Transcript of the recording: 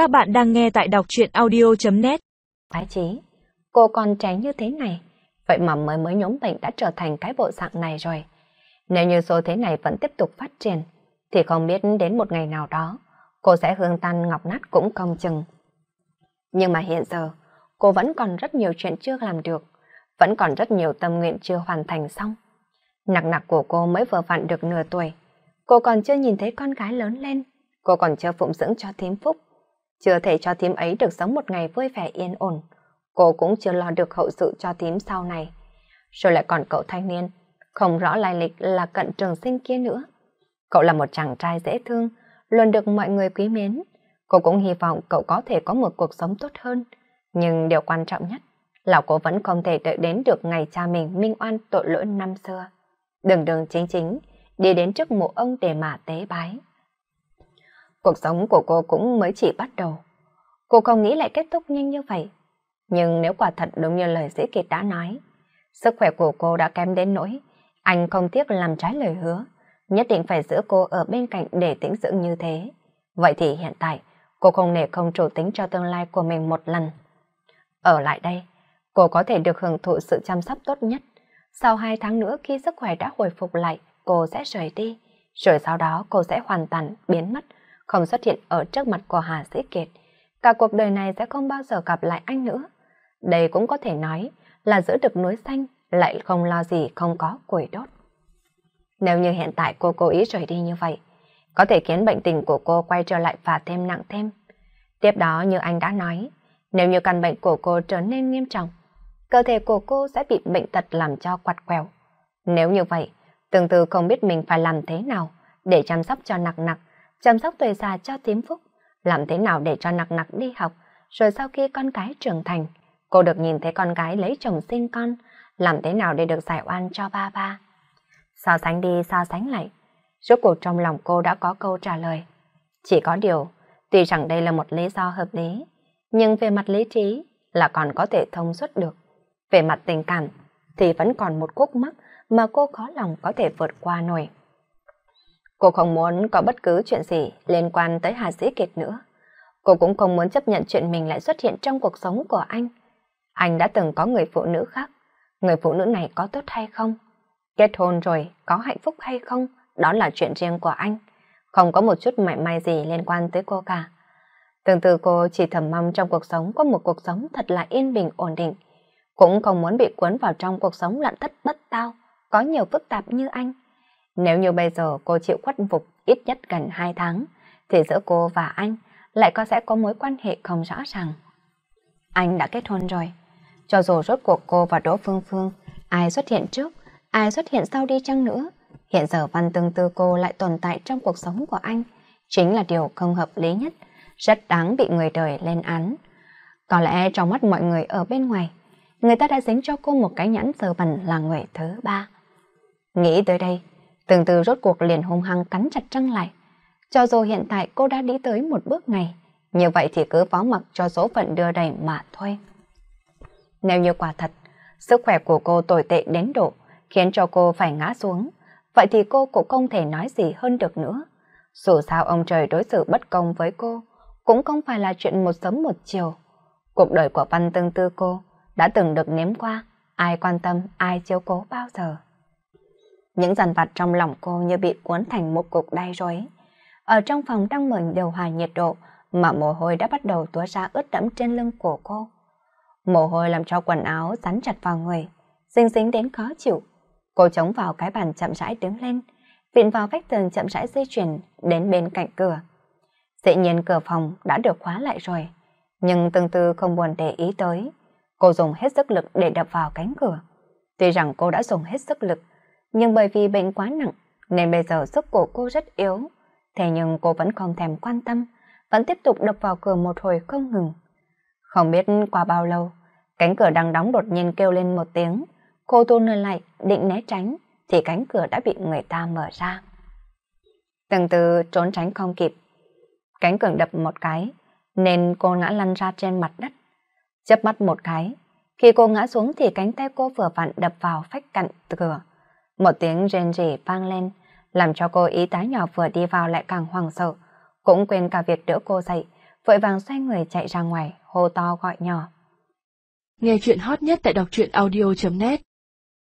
Các bạn đang nghe tại đọc truyện audio.net Ái chí, cô còn trẻ như thế này, vậy mà mới mới nhóm bệnh đã trở thành cái bộ dạng này rồi. Nếu như số thế này vẫn tiếp tục phát triển, thì không biết đến một ngày nào đó, cô sẽ hương tan ngọc nát cũng không chừng. Nhưng mà hiện giờ, cô vẫn còn rất nhiều chuyện chưa làm được, vẫn còn rất nhiều tâm nguyện chưa hoàn thành xong. Nặc nặc của cô mới vừa vặn được nửa tuổi, cô còn chưa nhìn thấy con gái lớn lên, cô còn chưa phụng dưỡng cho thím phúc, chưa thể cho thím ấy được sống một ngày vui vẻ yên ổn, cô cũng chưa lo được hậu sự cho thím sau này. Rồi lại còn cậu thanh niên, không rõ lai lịch là cận trường sinh kia nữa. Cậu là một chàng trai dễ thương, luôn được mọi người quý mến. Cô cũng hy vọng cậu có thể có một cuộc sống tốt hơn. Nhưng điều quan trọng nhất là cô vẫn không thể đợi đến được ngày cha mình minh oan tội lỗi năm xưa. Đường đường chính chính, đi đến trước mộ ông để mà tế bái. Cuộc sống của cô cũng mới chỉ bắt đầu. Cô không nghĩ lại kết thúc nhanh như vậy. Nhưng nếu quả thật đúng như lời dĩ kiệt đã nói, sức khỏe của cô đã kém đến nỗi, anh không tiếc làm trái lời hứa, nhất định phải giữ cô ở bên cạnh để tĩnh dưỡng như thế. Vậy thì hiện tại, cô không nể không chủ tính cho tương lai của mình một lần. Ở lại đây, cô có thể được hưởng thụ sự chăm sóc tốt nhất. Sau hai tháng nữa khi sức khỏe đã hồi phục lại, cô sẽ rời đi. Rồi sau đó cô sẽ hoàn toàn biến mất, không xuất hiện ở trước mặt của Hà Sĩ Kiệt. Cả cuộc đời này sẽ không bao giờ gặp lại anh nữa. Đây cũng có thể nói là giữ được núi xanh, lại không lo gì không có củi đốt. Nếu như hiện tại cô cố ý rời đi như vậy, có thể khiến bệnh tình của cô quay trở lại và thêm nặng thêm. Tiếp đó như anh đã nói, nếu như căn bệnh của cô trở nên nghiêm trọng, cơ thể của cô sẽ bị bệnh tật làm cho quạt quẹo. Nếu như vậy, tương tự không biết mình phải làm thế nào để chăm sóc cho nặng nặng chăm sóc tuổi già cho tím phúc, làm thế nào để cho nặc nặc đi học, rồi sau khi con cái trưởng thành, cô được nhìn thấy con gái lấy chồng sinh con, làm thế nào để được giải oan cho ba ba. So sánh đi so sánh lại, rốt cuộc trong lòng cô đã có câu trả lời. Chỉ có điều, tuy rằng đây là một lý do hợp lý, nhưng về mặt lý trí là còn có thể thông suốt được. Về mặt tình cảm thì vẫn còn một khúc mắc mà cô khó lòng có thể vượt qua nổi. Cô không muốn có bất cứ chuyện gì liên quan tới Hà Sĩ Kiệt nữa. Cô cũng không muốn chấp nhận chuyện mình lại xuất hiện trong cuộc sống của anh. Anh đã từng có người phụ nữ khác. Người phụ nữ này có tốt hay không? Kết hôn rồi, có hạnh phúc hay không? Đó là chuyện riêng của anh. Không có một chút mảy may gì liên quan tới cô cả. Tương tự cô chỉ thầm mong trong cuộc sống có một cuộc sống thật là yên bình ổn định. Cũng không muốn bị cuốn vào trong cuộc sống lặn thất bất tao, có nhiều phức tạp như anh. Nếu như bây giờ cô chịu khuất phục ít nhất gần 2 tháng, thì giữa cô và anh lại có sẽ có mối quan hệ không rõ ràng. Anh đã kết hôn rồi. Cho dù rốt cuộc cô và Đỗ Phương Phương, ai xuất hiện trước, ai xuất hiện sau đi chăng nữa, hiện giờ văn tương tư cô lại tồn tại trong cuộc sống của anh, chính là điều không hợp lý nhất, rất đáng bị người đời lên án. Có lẽ trong mắt mọi người ở bên ngoài, người ta đã dính cho cô một cái nhãn sờ bẩn là người thứ ba. Nghĩ tới đây, từng từ rốt cuộc liền hung hăng cắn chặt răng lại. Cho dù hiện tại cô đã đi tới một bước này, như vậy thì cứ phó mặc cho số phận đưa đẩy mà thôi. Nếu như quả thật, sức khỏe của cô tồi tệ đến độ khiến cho cô phải ngã xuống, vậy thì cô cũng không thể nói gì hơn được nữa. Dù sao ông trời đối xử bất công với cô, cũng không phải là chuyện một sớm một chiều. Cuộc đời của văn tương tư cô đã từng được nếm qua, ai quan tâm, ai chiếu cố bao giờ. Những dằn vặt trong lòng cô như bị cuốn thành một cục đai rối. Ở trong phòng đang mở điều hòa nhiệt độ mà mồ hôi đã bắt đầu túa ra ướt đẫm trên lưng của cô. Mồ hôi làm cho quần áo rắn chặt vào người, dính dính đến khó chịu. Cô chống vào cái bàn chậm rãi đứng lên, viện vào vách tường chậm rãi di chuyển đến bên cạnh cửa. Dĩ nhiên cửa phòng đã được khóa lại rồi, nhưng tương tư không buồn để ý tới. Cô dùng hết sức lực để đập vào cánh cửa. Tuy rằng cô đã dùng hết sức lực, nhưng bởi vì bệnh quá nặng nên bây giờ sức của cô rất yếu. Thế nhưng cô vẫn không thèm quan tâm, vẫn tiếp tục đập vào cửa một hồi không ngừng. Không biết qua bao lâu, cánh cửa đang đóng đột nhiên kêu lên một tiếng. Cô tu nơi lại, định né tránh, thì cánh cửa đã bị người ta mở ra. Từng từ trốn tránh không kịp. Cánh cửa đập một cái, nên cô ngã lăn ra trên mặt đất. Chớp mắt một cái, khi cô ngã xuống thì cánh tay cô vừa vặn đập vào phách cạnh cửa. Một tiếng rên rỉ vang lên, làm cho cô y tá nhỏ vừa đi vào lại càng hoảng sợ, cũng quên cả việc đỡ cô dậy, vội vàng xoay người chạy ra ngoài, hô to gọi nhỏ. Nghe chuyện hot nhất tại đọc truyện audio.net